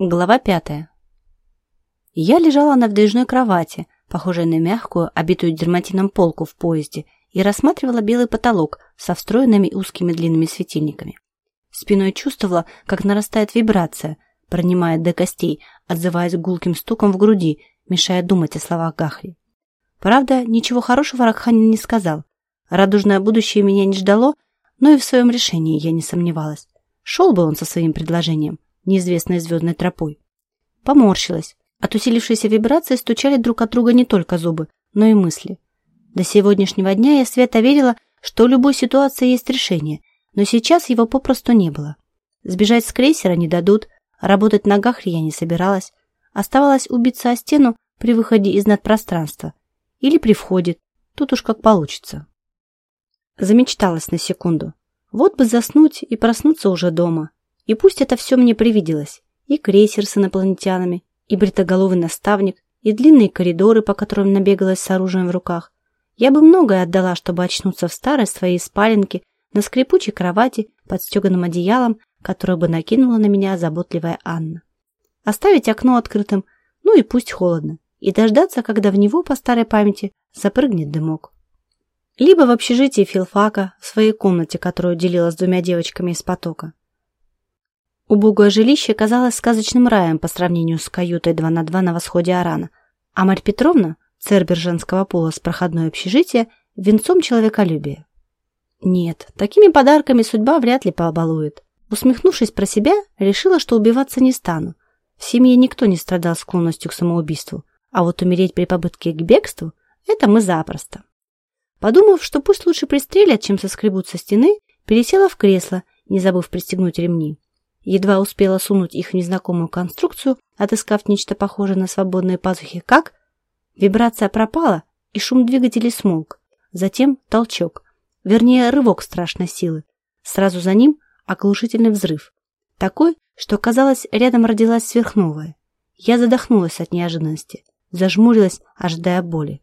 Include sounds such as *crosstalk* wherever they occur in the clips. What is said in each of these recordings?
Глава пятая. Я лежала на вдвижной кровати, похожей на мягкую, обитую дерматином полку в поезде, и рассматривала белый потолок со встроенными узкими длинными светильниками. Спиной чувствовала, как нарастает вибрация, пронимая до костей, отзываясь гулким стуком в груди, мешая думать о словах Гахри. Правда, ничего хорошего Ракханин не сказал. Радужное будущее меня не ждало, но и в своем решении я не сомневалась. Шел бы он со своим предложением неизвестной звездной тропой. Поморщилась. От усилившейся вибрации стучали друг от друга не только зубы, но и мысли. До сегодняшнего дня я свято верила, что у любой ситуации есть решение, но сейчас его попросту не было. Сбежать с крейсера не дадут, работать на гахре я не собиралась. Оставалось убиться о стену при выходе из надпространства. Или при входе, тут уж как получится. Замечталась на секунду. Вот бы заснуть и проснуться уже дома. И пусть это все мне привиделось. И крейсер с инопланетянами, и бритоголовый наставник, и длинные коридоры, по которым набегалась с оружием в руках. Я бы многое отдала, чтобы очнуться в старой своей спаленке, на скрипучей кровати, под стеганым одеялом, которое бы накинула на меня заботливая Анна. Оставить окно открытым, ну и пусть холодно, и дождаться, когда в него, по старой памяти, запрыгнет дымок. Либо в общежитии филфака, в своей комнате, которую делила с двумя девочками из потока. Убогое жилище казалось сказочным раем по сравнению с каютой 2 на 2 на восходе Арана, а Марь Петровна, цербер женского пола с проходной общежития, венцом человеколюбия. Нет, такими подарками судьба вряд ли пообалует. Усмехнувшись про себя, решила, что убиваться не стану. В семье никто не страдал склонностью к самоубийству, а вот умереть при попытке к бегству – это мы запросто. Подумав, что пусть лучше пристрелят, чем соскребут со стены, пересела в кресло, не забыв пристегнуть ремни. Едва успела сунуть их в незнакомую конструкцию, отыскав нечто похожее на свободные пазухи, как... Вибрация пропала, и шум двигателей смолк. Затем толчок, вернее, рывок страшной силы. Сразу за ним оглушительный взрыв. Такой, что, казалось, рядом родилась сверхновая. Я задохнулась от неожиданности, зажмурилась, ожидая боли.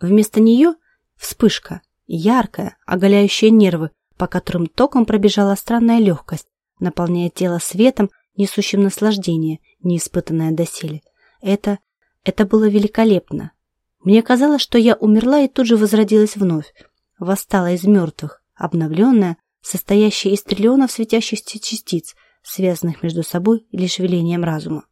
Вместо нее вспышка, яркая, оголяющая нервы, по которым током пробежала странная легкость, наполняя тело светом, несущим наслаждение, неиспытанное доселе. Это... это было великолепно. Мне казалось, что я умерла и тут же возродилась вновь, восстала из мертвых, обновленная, состоящая из триллионов светящихся частиц, связанных между собой лишь велением разума.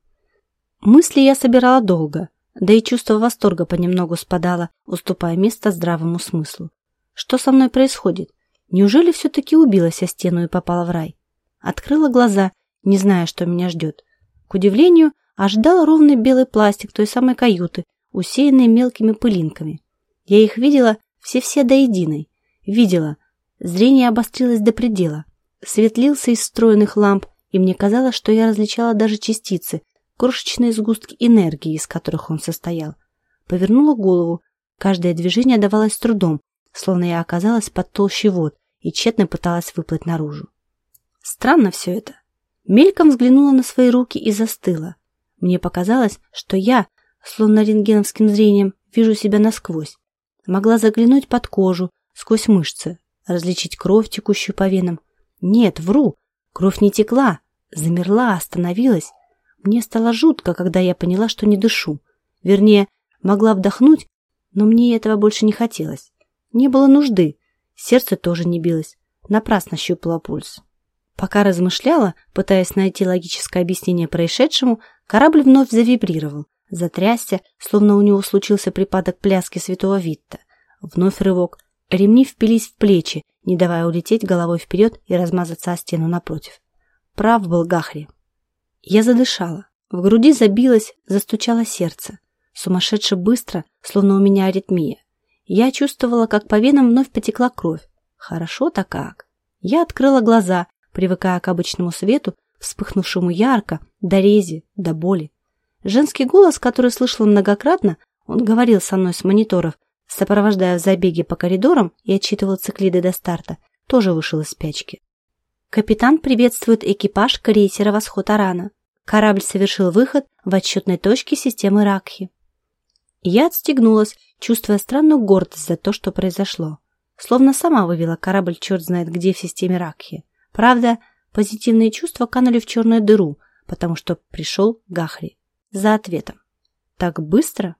Мысли я собирала долго, да и чувство восторга понемногу спадало, уступая место здравому смыслу. Что со мной происходит? Неужели все-таки убилась о стену и попала в рай? Открыла глаза, не зная, что меня ждет. К удивлению, ожидал ровный белый пластик той самой каюты, усеянный мелкими пылинками. Я их видела все-все до единой. Видела. Зрение обострилось до предела. Свет лился из встроенных ламп, и мне казалось, что я различала даже частицы, крошечные сгустки энергии, из которых он состоял. Повернула голову. Каждое движение давалось с трудом, словно я оказалась под толщей вод и тщетно пыталась выплыть наружу. Странно все это. Мельком взглянула на свои руки и застыла. Мне показалось, что я, словно рентгеновским зрением, вижу себя насквозь. Могла заглянуть под кожу, сквозь мышцы, различить кровь, текущую по венам. Нет, вру, кровь не текла, замерла, остановилась. Мне стало жутко, когда я поняла, что не дышу. Вернее, могла вдохнуть, но мне этого больше не хотелось. Не было нужды, сердце тоже не билось, напрасно щупала пульс. Пока размышляла, пытаясь найти логическое объяснение происшедшему, корабль вновь завибрировал, затрясся, словно у него случился припадок пляски святого Витта. Вновь рывок. Ремни впились в плечи, не давая улететь головой вперед и размазаться о стену напротив. Прав был Гахри. Я задышала. В груди забилось, застучало сердце. Сумасшедше быстро, словно у меня аритмия. Я чувствовала, как по венам вновь потекла кровь. Хорошо-то как. Я открыла глаза привыкая к обычному свету, вспыхнувшему ярко, до рези, до боли. Женский голос, который слышала многократно, он говорил со мной с мониторов, сопровождая в забеге по коридорам и отчитывал циклиды до старта, тоже вышел из спячки. Капитан приветствует экипаж крейсера «Восход Арана». Корабль совершил выход в отчетной точке системы Ракхи. Я отстегнулась, чувствуя странную гордость за то, что произошло. Словно сама вывела корабль черт знает где в системе Ракхи. Правда, позитивные чувства канули в черную дыру, потому что пришел Гахри за ответом. «Так быстро?»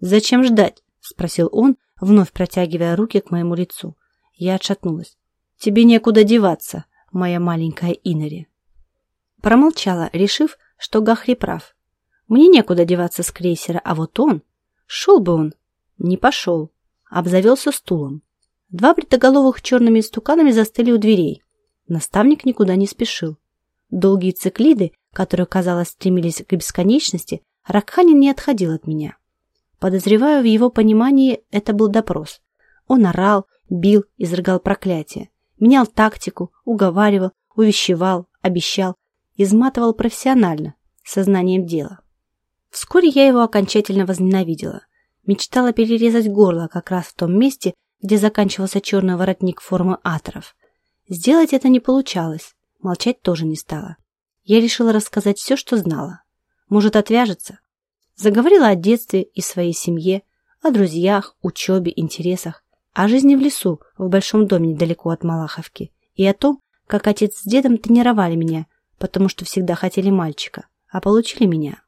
«Зачем ждать?» – спросил он, вновь протягивая руки к моему лицу. Я отшатнулась. «Тебе некуда деваться, моя маленькая Инори». Промолчала, решив, что Гахри прав. Мне некуда деваться с крейсера, а вот он... Шел бы он. Не пошел. Обзавелся стулом. Два бритоголовых черными стуканами застыли у дверей. Наставник никуда не спешил. Долгие циклиды, которые, казалось, стремились к бесконечности, Ракханин не отходил от меня. Подозреваю, в его понимании это был допрос. Он орал, бил, изрыгал проклятия, менял тактику, уговаривал, увещевал, обещал, изматывал профессионально, сознанием дела. Вскоре я его окончательно возненавидела. Мечтала перерезать горло как раз в том месте, где заканчивался черный воротник формы аторов. Сделать это не получалось, молчать тоже не стала. Я решила рассказать все, что знала. Может, отвяжется? Заговорила о детстве и своей семье, о друзьях, учебе, интересах, о жизни в лесу, в большом доме недалеко от Малаховки, и о том, как отец с дедом тренировали меня, потому что всегда хотели мальчика, а получили меня.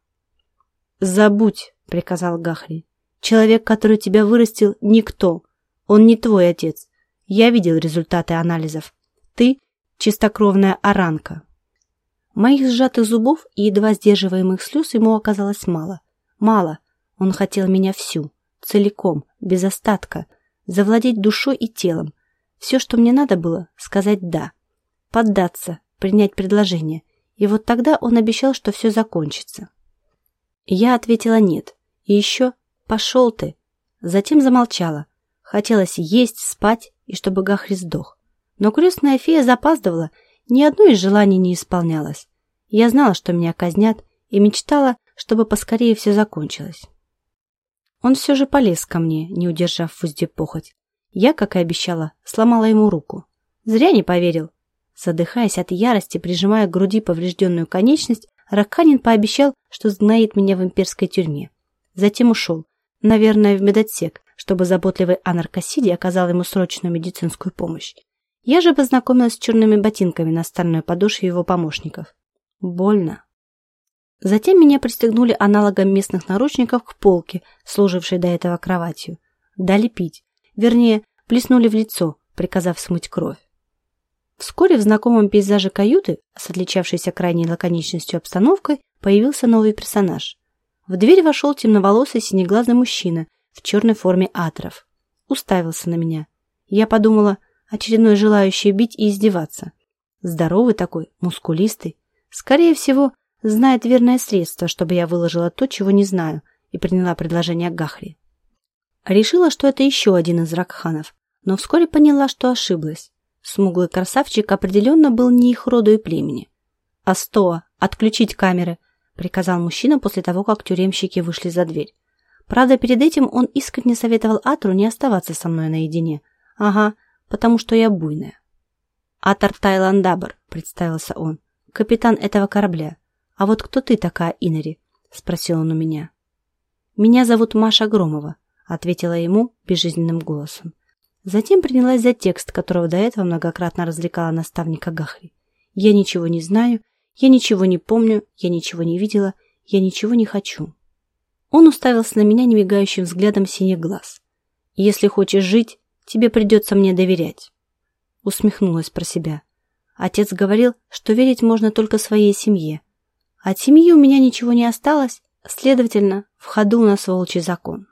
«Забудь», — приказал Гахри. «Человек, который тебя вырастил, никто. Он не твой отец. Я видел результаты анализов. Ты — чистокровная оранка». Моих сжатых зубов и едва сдерживаемых слез ему оказалось мало. Мало. Он хотел меня всю, целиком, без остатка, завладеть душой и телом. Все, что мне надо было, сказать «да», поддаться, принять предложение. И вот тогда он обещал, что все закончится. Я ответила «нет». И еще «пошел ты». Затем замолчала. Хотелось есть, спать и чтобы Гахри сдох. Но крестная фея запаздывала ни одно из желаний не исполнялось. Я знала, что меня казнят, и мечтала, чтобы поскорее все закончилось. Он все же полез ко мне, не удержав в узде похоть. Я, как и обещала, сломала ему руку. Зря не поверил. Задыхаясь от ярости, прижимая к груди поврежденную конечность, Раканин пообещал, что знает меня в имперской тюрьме. Затем ушел, наверное, в медотсек, чтобы заботливый Анар Кассиди оказал ему срочную медицинскую помощь. Я же познакомилась с черными ботинками на стальной подошве его помощников. Больно. Затем меня пристегнули аналогом местных наручников к полке, служившей до этого кроватью. Дали пить. Вернее, плеснули в лицо, приказав смыть кровь. Вскоре в знакомом пейзаже каюты, с отличавшейся крайней лаконичностью обстановкой, появился новый персонаж. В дверь вошел темноволосый синеглазый мужчина в черной форме атров. Уставился на меня. Я подумала, очередной желающий бить и издеваться. Здоровый такой, мускулистый. Скорее всего, знает верное средство, чтобы я выложила то, чего не знаю, и приняла предложение Гахри. Решила, что это еще один из ракханов, но вскоре поняла, что ошиблась. Смуглый красавчик определенно был не их роду и племени. «Астоа, отключить камеры!» – приказал мужчина после того, как тюремщики вышли за дверь. Правда, перед этим он искренне советовал Атру не оставаться со мной наедине. Ага, потому что я буйная. «Атар Тайландабр», — представился он, — «капитан этого корабля. А вот кто ты такая, Инори?» — спросил он у меня. «Меня зовут Маша Громова», — ответила ему безжизненным голосом. Затем принялась за текст, которого до этого многократно развлекала наставника Гахри. «Я ничего не знаю, я ничего не помню, я ничего не видела, я ничего не хочу». Он уставился на меня немигающим взглядом синих глаз. «Если хочешь жить, тебе придется мне доверять». Усмехнулась про себя. Отец говорил, что верить можно только своей семье. От семьи у меня ничего не осталось, следовательно, в ходу у нас волчий закон.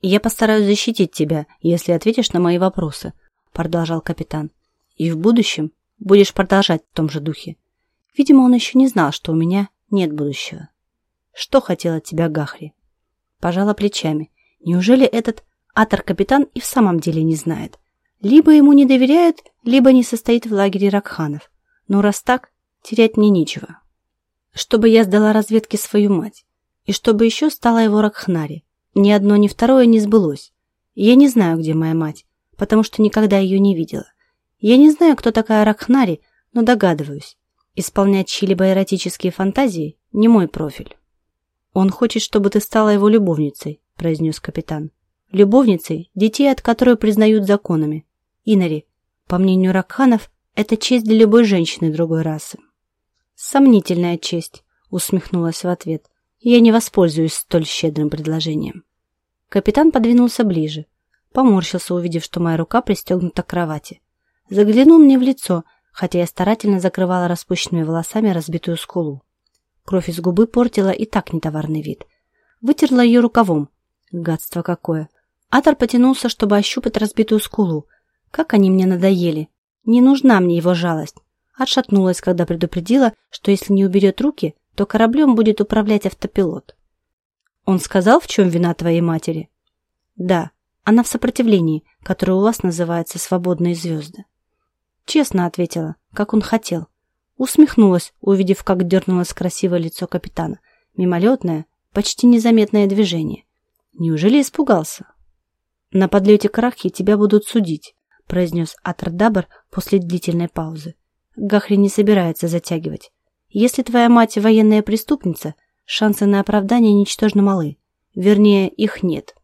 «Я постараюсь защитить тебя, если ответишь на мои вопросы», продолжал капитан. «И в будущем будешь продолжать в том же духе». Видимо, он еще не знал, что у меня нет будущего. «Что хотел от тебя Гахри?» Пожала плечами. Неужели этот Атор-капитан и в самом деле не знает. Либо ему не доверяют, либо не состоит в лагере Ракханов. Но раз так, терять мне нечего. Чтобы я сдала разведке свою мать. И чтобы еще стала его Ракхнари. Ни одно, ни второе не сбылось. Я не знаю, где моя мать, потому что никогда ее не видела. Я не знаю, кто такая Ракхнари, но догадываюсь. Исполнять чьи-либо эротические фантазии – не мой профиль. «Он хочет, чтобы ты стала его любовницей», – произнес капитан любовницей детей, от которой признают законами. Инари, по мнению Ракханов, это честь для любой женщины другой расы. Сомнительная честь, усмехнулась в ответ. Я не воспользуюсь столь щедрым предложением. Капитан подвинулся ближе. Поморщился, увидев, что моя рука пристегнута к кровати. Заглянул мне в лицо, хотя я старательно закрывала распущенными волосами разбитую скулу. Кровь из губы портила и так нетоварный вид. Вытерла ее рукавом. Гадство какое. Атор потянулся, чтобы ощупать разбитую скулу. Как они мне надоели. Не нужна мне его жалость. Отшатнулась, когда предупредила, что если не уберет руки, то кораблем будет управлять автопилот. Он сказал, в чем вина твоей матери? Да, она в сопротивлении, которое у вас называется «свободные звезды». Честно ответила, как он хотел. Усмехнулась, увидев, как дернулось красивое лицо капитана. Мимолетное, почти незаметное движение. Неужели испугался? На подлете к Рахе тебя будут судить, произнес Атрдабр после длительной паузы. Гахри не собирается затягивать. Если твоя мать военная преступница, шансы на оправдание ничтожно малы. Вернее, их нет.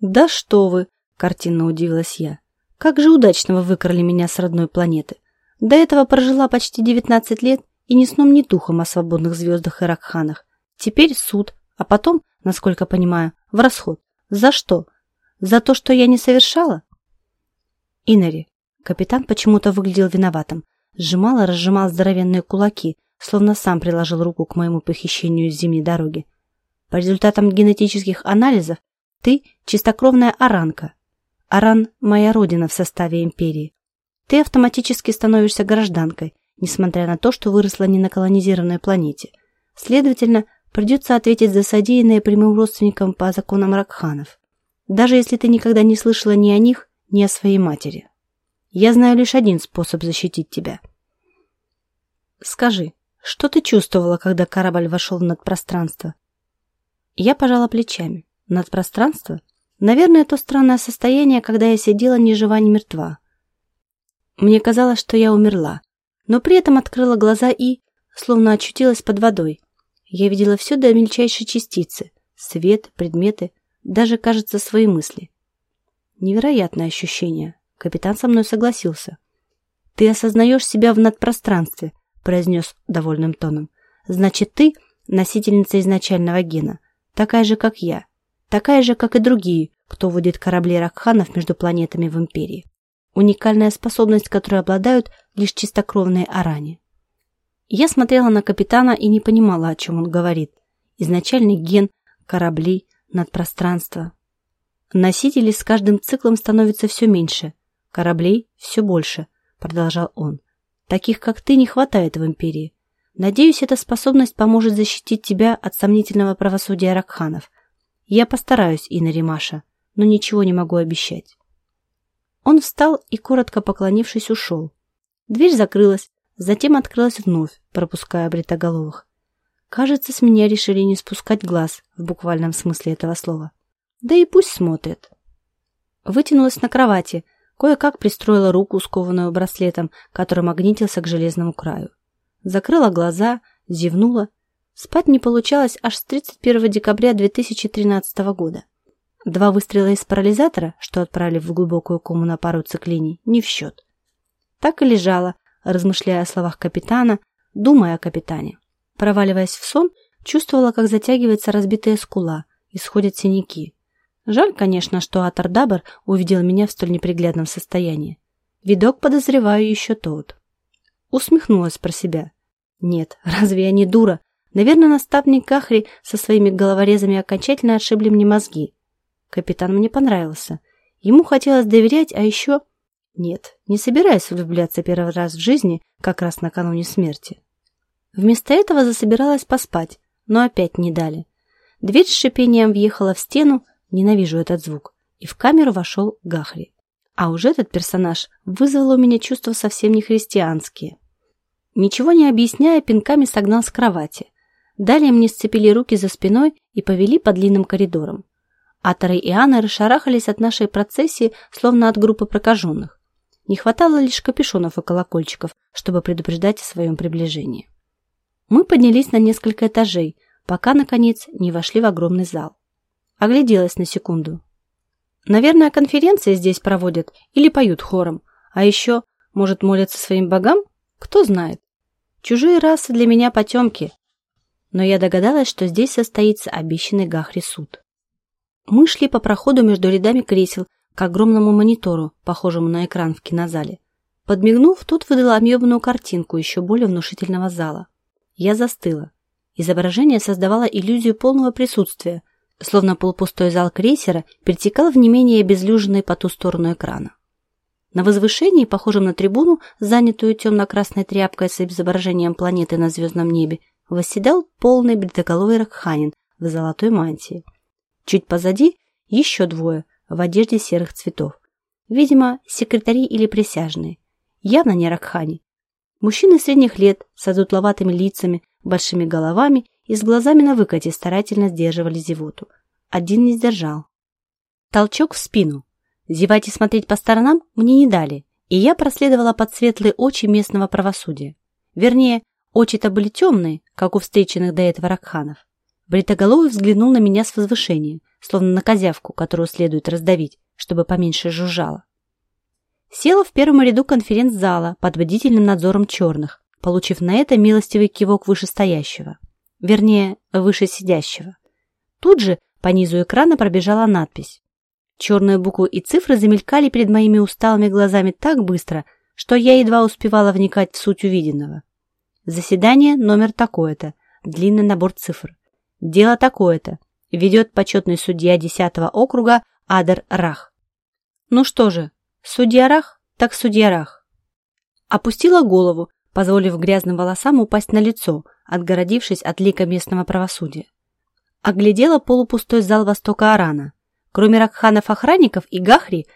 «Да что вы!» – картинно удивилась я. «Как же удачно вы выкрали меня с родной планеты. До этого прожила почти 19 лет и ни сном, ни духом о свободных звездах и ракханах. Теперь суд, а потом, насколько понимаю, в расход. За что? За то, что я не совершала?» Инари. Капитан почему-то выглядел виноватым. Сжимал и разжимал здоровенные кулаки, словно сам приложил руку к моему похищению с зимней дороги. По результатам генетических анализов ты чистокровная аранка. Аран – моя родина в составе империи. Ты автоматически становишься гражданкой, несмотря на то, что выросла не на колонизированной планете. Следовательно, придется ответить за содеянное прямым родственникам по законам Ракханов. Даже если ты никогда не слышала ни о них, ни о своей матери. Я знаю лишь один способ защитить тебя. Скажи, что ты чувствовала, когда корабль вошел в надпространство? Я пожала плечами. Надпространство? Наверное, то странное состояние, когда я сидела ни жива, ни мертва. Мне казалось, что я умерла, но при этом открыла глаза и, словно очутилась под водой. Я видела все до мельчайшей частицы, свет, предметы, даже, кажется, свои мысли. Невероятное ощущение. Капитан со мной согласился. Ты осознаешь себя в надпространстве, произнес довольным тоном. «Значит, ты носительница изначального гена, такая же, как я, такая же, как и другие, кто водит корабли Ракханов между планетами в Империи. Уникальная способность, которой обладают лишь чистокровные арани». Я смотрела на капитана и не понимала, о чем он говорит. Изначальный ген, корабли, надпространство. Носителей с каждым циклом становится все меньше, кораблей все больше, продолжал он. Таких, как ты, не хватает в империи. Надеюсь, эта способность поможет защитить тебя от сомнительного правосудия Ракханов. Я постараюсь, Инна Римаша, но ничего не могу обещать. Он встал и, коротко поклонившись, ушел. Дверь закрылась, затем открылась вновь, пропуская бритоголовых. Кажется, с меня решили не спускать глаз в буквальном смысле этого слова. Да и пусть смотрят. Вытянулась на кровати, Кое-как пристроила руку, скованную браслетом, который магнитился к железному краю. Закрыла глаза, зевнула. Спать не получалось аж с 31 декабря 2013 года. Два выстрела из парализатора, что отправили в глубокую кому на пару циклиний, не в счет. Так и лежала, размышляя о словах капитана, думая о капитане. Проваливаясь в сон, чувствовала, как затягивается разбитая скула, исходят синяки. Жаль, конечно, что Атардабр увидел меня в столь неприглядном состоянии. Видок, подозреваю, еще тот. Усмехнулась про себя. Нет, *laughs* разве я не дура? Наверное, наставник Кахри со своими головорезами окончательно отшибли мне мозги. Капитан мне понравился. Ему хотелось доверять, а еще... Нет, не собираюсь влюбляться первый раз в жизни, как раз накануне смерти. Вместо этого засобиралась поспать, но опять не дали. Дверь с шипением въехала в стену, Ненавижу этот звук. И в камеру вошел Гахри. А уже этот персонаж вызвал у меня чувства совсем не христианские. Ничего не объясняя, пинками согнал с кровати. Далее мне сцепили руки за спиной и повели по длинным коридорам. Аторы и Анны расшарахались от нашей процессии, словно от группы прокаженных. Не хватало лишь капюшонов и колокольчиков, чтобы предупреждать о своем приближении. Мы поднялись на несколько этажей, пока, наконец, не вошли в огромный зал. Огляделась на секунду. Наверное, конференции здесь проводят или поют хором. А еще, может, молятся своим богам? Кто знает. Чужие расы для меня потемки. но я догадалась, что здесь состоится обещанный Гахри суд. Мы шли по проходу между рядами кресел к огромному монитору, похожему на экран в кинозале. Подмигнув, тут выдала объемную картинку еще более внушительного зала. Я застыла. Изображение создавало иллюзию полного присутствия, словно полупустой зал крейсера перетекал в не менее обезлюженный по ту сторону экрана. На возвышении, похожем на трибуну, занятую темно-красной тряпкой с изображением планеты на звездном небе, восседал полный бритоголовый ракханин в золотой мантии. Чуть позади еще двое в одежде серых цветов. Видимо, секретари или присяжные. Явно не ракхани. Мужчины средних лет с одутловатыми лицами, большими головами и с глазами на выкате старательно сдерживали зевоту. Один не сдержал. Толчок в спину. Зевать и смотреть по сторонам мне не дали, и я проследовала под светлые очи местного правосудия. Вернее, очи-то были темные, как у встреченных до этого ракханов. Бритоголовый взглянул на меня с возвышения, словно на козявку, которую следует раздавить, чтобы поменьше жужжала. Села в первом ряду конференц-зала под водительным надзором черных, получив на это милостивый кивок вышестоящего. Вернее, выше сидящего. Тут же по низу экрана пробежала надпись Черные буквы и цифры замелькали перед моими усталыми глазами так быстро, что я едва успевала вникать в суть увиденного. Заседание номер такое-то, длинный набор цифр. Дело такое-то, ведет почетный судья 10 округа Адер Рах. Ну что же, судья Рах, так судья Рах. Опустила голову, позволив грязным волосам упасть на лицо, отгородившись от лика местного правосудия. Оглядела полупустой зал Востока Арана. Кроме ракханов-охранников и Гахри,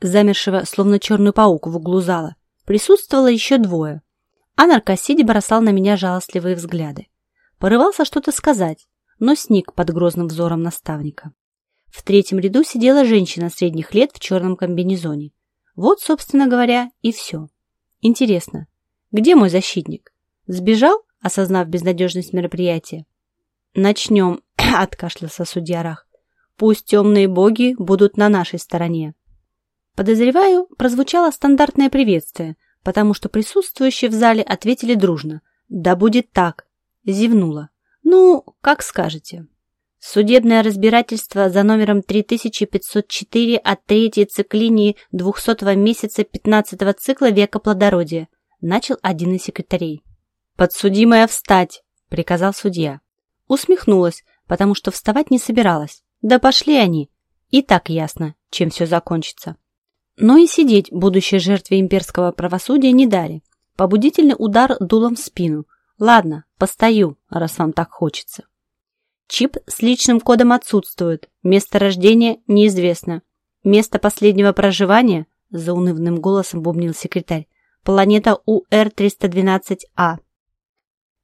замершего словно черный паук в углу зала, присутствовало еще двое. А наркосиди бросал на меня жалостливые взгляды. Порывался что-то сказать, но сник под грозным взором наставника. В третьем ряду сидела женщина средних лет в черном комбинезоне. Вот, собственно говоря, и все. Интересно, где мой защитник? Сбежал, осознав безнадежность мероприятия? Начнем, *coughs* откашлялся судья Рах. Пусть темные боги будут на нашей стороне. Подозреваю, прозвучало стандартное приветствие, потому что присутствующие в зале ответили дружно. «Да будет так!» Зевнула. «Ну, как скажете». Судебное разбирательство за номером 3504 от третьей циклинии 200 месяца 15 цикла века плодородия, начал один из секретарей. «Подсудимая встать!» – приказал судья. Усмехнулась, потому что вставать не собиралась. Да пошли они. И так ясно, чем все закончится. Но и сидеть будущей жертве имперского правосудия не дали. Побудительный удар дулом в спину. Ладно, постою, раз вам так хочется. Чип с личным кодом отсутствует. Место рождения неизвестно. Место последнего проживания, за унывным голосом бубнил секретарь, планета УР-312А.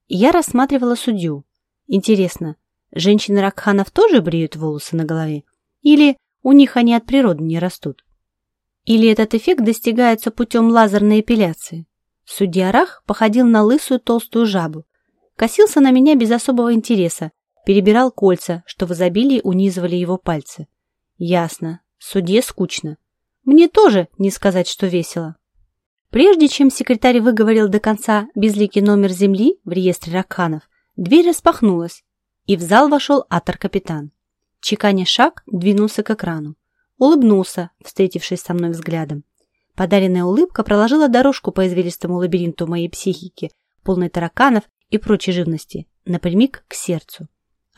Я рассматривала судью. Интересно, Женщины Ракханов тоже бреют волосы на голове? Или у них они от природы не растут? Или этот эффект достигается путем лазерной эпиляции? Судья Рах походил на лысую толстую жабу. Косился на меня без особого интереса, перебирал кольца, что в изобилии унизывали его пальцы. Ясно, судье скучно. Мне тоже не сказать, что весело. Прежде чем секретарь выговорил до конца безликий номер земли в реестре Ракханов, дверь распахнулась, и в зал вошел атор-капитан. Чеканя шаг, двинулся к экрану. Улыбнулся, встретившись со мной взглядом. Подаренная улыбка проложила дорожку по извилистому лабиринту моей психики, полной тараканов и прочей живности, напрямик к сердцу.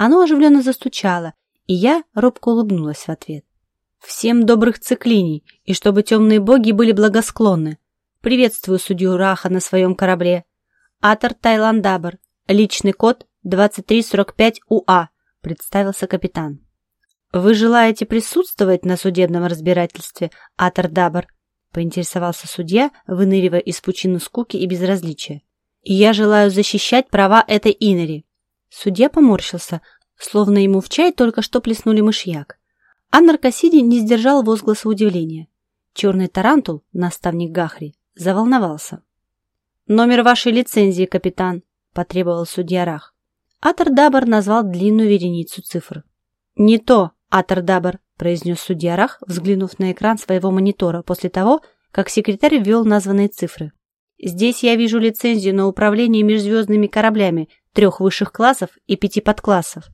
Оно оживленно застучало, и я робко улыбнулась в ответ. «Всем добрых циклиний, и чтобы темные боги были благосклонны. Приветствую судью Раха на своем корабле. Атор Тайландабр, личный код 2345УА», — представился капитан. «Вы желаете присутствовать на судебном разбирательстве, Атор Дабр?» — поинтересовался судья, выныривая из пучины скуки и безразличия. «И я желаю защищать права этой Инери». Судья поморщился, словно ему в чай только что плеснули мышьяк. А наркосиди не сдержал возгласа удивления. Черный тарантул, наставник Гахри, заволновался. «Номер вашей лицензии, капитан», — потребовал судья Рах. Атор-Дабар назвал длинную вереницу цифр. «Не то, Атор-Дабар», – произнес судья Рах, взглянув на экран своего монитора после того, как секретарь ввел названные цифры. «Здесь я вижу лицензию на управление межзвездными кораблями трех высших классов и пяти подклассов.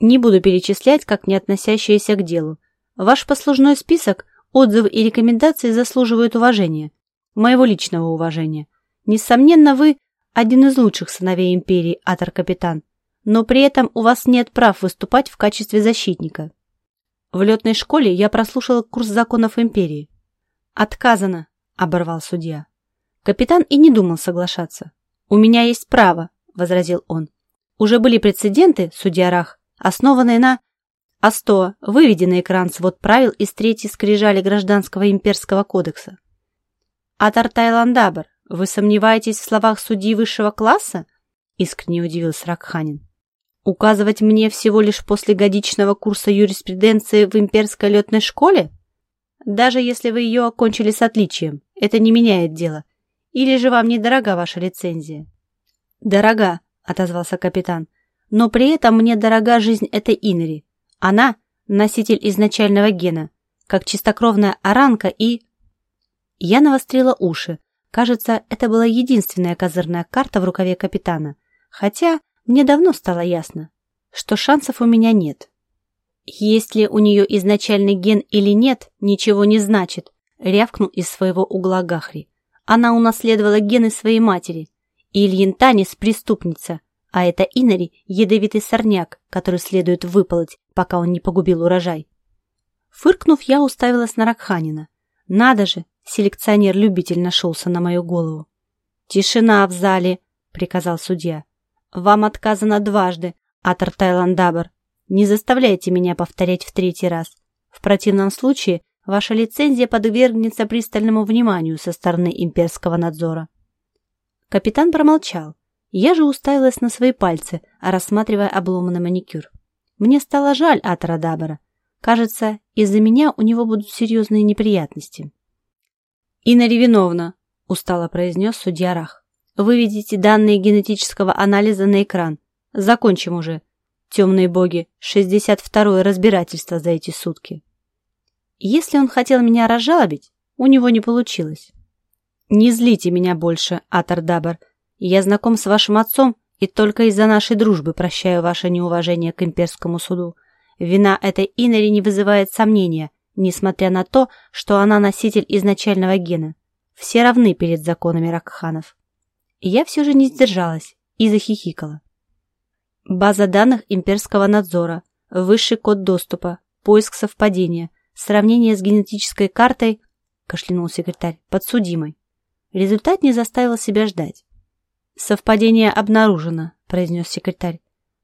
Не буду перечислять, как не относящиеся к делу. Ваш послужной список, отзывы и рекомендации заслуживают уважения. Моего личного уважения. Несомненно, вы один из лучших сыновей империи, Атор-капитан, но при этом у вас нет прав выступать в качестве защитника. В летной школе я прослушала курс законов империи. Отказано, оборвал судья. Капитан и не думал соглашаться. У меня есть право, возразил он. Уже были прецеденты, судья Рах, основанные на А100, выведи на экран свод правил из третьей скрижали Гражданского имперского кодекса. Атар Тайландабр, вы сомневаетесь в словах судьи высшего класса? Искренне удивился Ракханин. Указывать мне всего лишь после годичного курса юриспруденции в имперской летной школе? Даже если вы ее окончили с отличием, это не меняет дело. Или же вам недорога ваша лицензия? Дорога, отозвался капитан. Но при этом мне дорога жизнь этой Инери. Она – носитель изначального гена, как чистокровная оранка и... Я навострила уши. Кажется, это была единственная козырная карта в рукаве капитана. Хотя мне давно стало ясно, что шансов у меня нет. Есть ли у нее изначальный ген или нет, ничего не значит, рявкнул из своего угла Гахри. Она унаследовала гены своей матери. И Ильин Танис – преступница, а это Инари – ядовитый сорняк, который следует выполоть, пока он не погубил урожай. Фыркнув, я уставилась на Ракханина. Надо же, селекционер-любитель нашелся на мою голову. «Тишина в зале!» – приказал судья. «Вам отказано дважды, Атар Тайландабр. Не заставляйте меня повторять в третий раз. В противном случае ваша лицензия подвергнется пристальному вниманию со стороны имперского надзора». Капитан промолчал. Я же уставилась на свои пальцы, рассматривая обломанный маникюр. Мне стало жаль Атара Дабара. Кажется, из-за меня у него будут серьезные неприятности. «Инна Ревиновна», — устало произнес судья Рах, — «выведите данные генетического анализа на экран. Закончим уже. Темные боги, 62-е разбирательство за эти сутки». Если он хотел меня разжалобить, у него не получилось. «Не злите меня больше, Атар Дабар», я знаком с вашим отцом и только из-за нашей дружбы прощаю ваше неуважение к имперскому суду. Вина этой Инори не вызывает сомнения, несмотря на то, что она носитель изначального гена. Все равны перед законами Ракханов. Я все же не сдержалась и захихикала. База данных имперского надзора, высший код доступа, поиск совпадения, сравнение с генетической картой, кашлянул секретарь, подсудимой. Результат не заставил себя ждать. «Совпадение обнаружено», — произнес секретарь.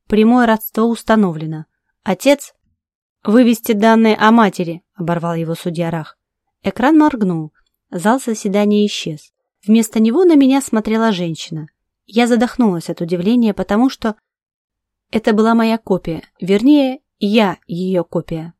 «Прямое родство установлено. Отец...» «Вывести данные о матери», — оборвал его судья Рах. Экран моргнул. Зал заседания исчез. Вместо него на меня смотрела женщина. Я задохнулась от удивления, потому что это была моя копия, вернее, я ее копия.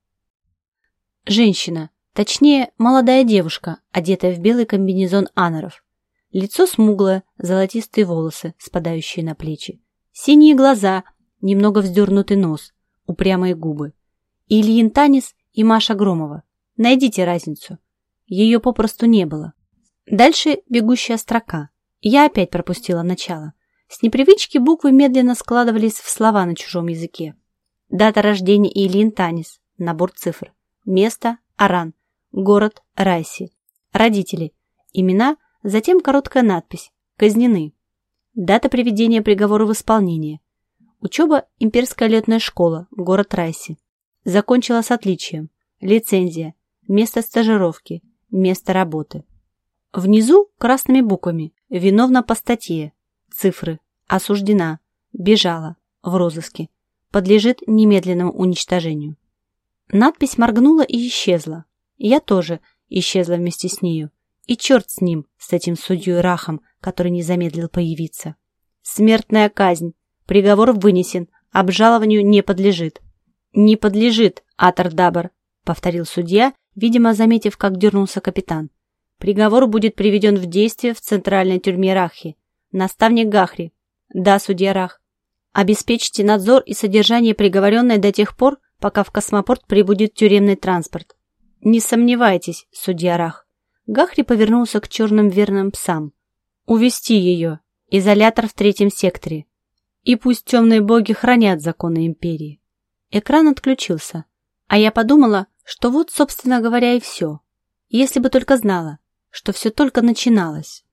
Женщина, точнее, молодая девушка, одетая в белый комбинезон аноров. Лицо смуглое, золотистые волосы, спадающие на плечи. Синие глаза, немного вздернутый нос, упрямые губы. Ильин Танис и Маша Громова. Найдите разницу. Ее попросту не было. Дальше бегущая строка. Я опять пропустила начало. С непривычки буквы медленно складывались в слова на чужом языке. Дата рождения Ильин Танис. Набор цифр. Место – Аран. Город – Райси. Родители. Имена – Затем короткая надпись «Казнены». Дата приведения приговора в исполнение. Учеба «Имперская летная школа», город Райси. Закончила с отличием. Лицензия. Место стажировки. Место работы. Внизу красными буквами. Виновна по статье. Цифры. Осуждена. Бежала. В розыске. Подлежит немедленному уничтожению. Надпись моргнула и исчезла. Я тоже исчезла вместе с нею. И черт с ним, с этим судьей Рахом, который не замедлил появиться. Смертная казнь. Приговор вынесен. Обжалованию не подлежит. Не подлежит, Атар Дабар, повторил судья, видимо, заметив, как дернулся капитан. Приговор будет приведен в действие в центральной тюрьме Рахи. Наставник Гахри. Да, судья Рах. Обеспечьте надзор и содержание приговоренной до тех пор, пока в космопорт прибудет тюремный транспорт. Не сомневайтесь, судья Рах. Гахри повернулся к черным верным псам. «Увести ее! Изолятор в третьем секторе!» И пусть темные боги хранят законы империи. Экран отключился, а я подумала, что вот, собственно говоря, и все. Если бы только знала, что все только начиналось.